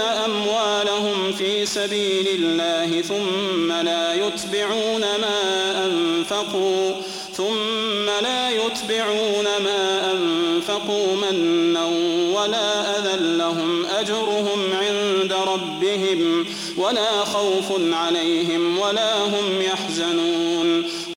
أموالهم في سبيل الله ثم لا يتبعون ما أنفقوا ثم لا يتبعون ما أنفقوا منا ولا أذى لهم أجرهم عند ربهم ولا خوف عليهم ولا هم يحزنون.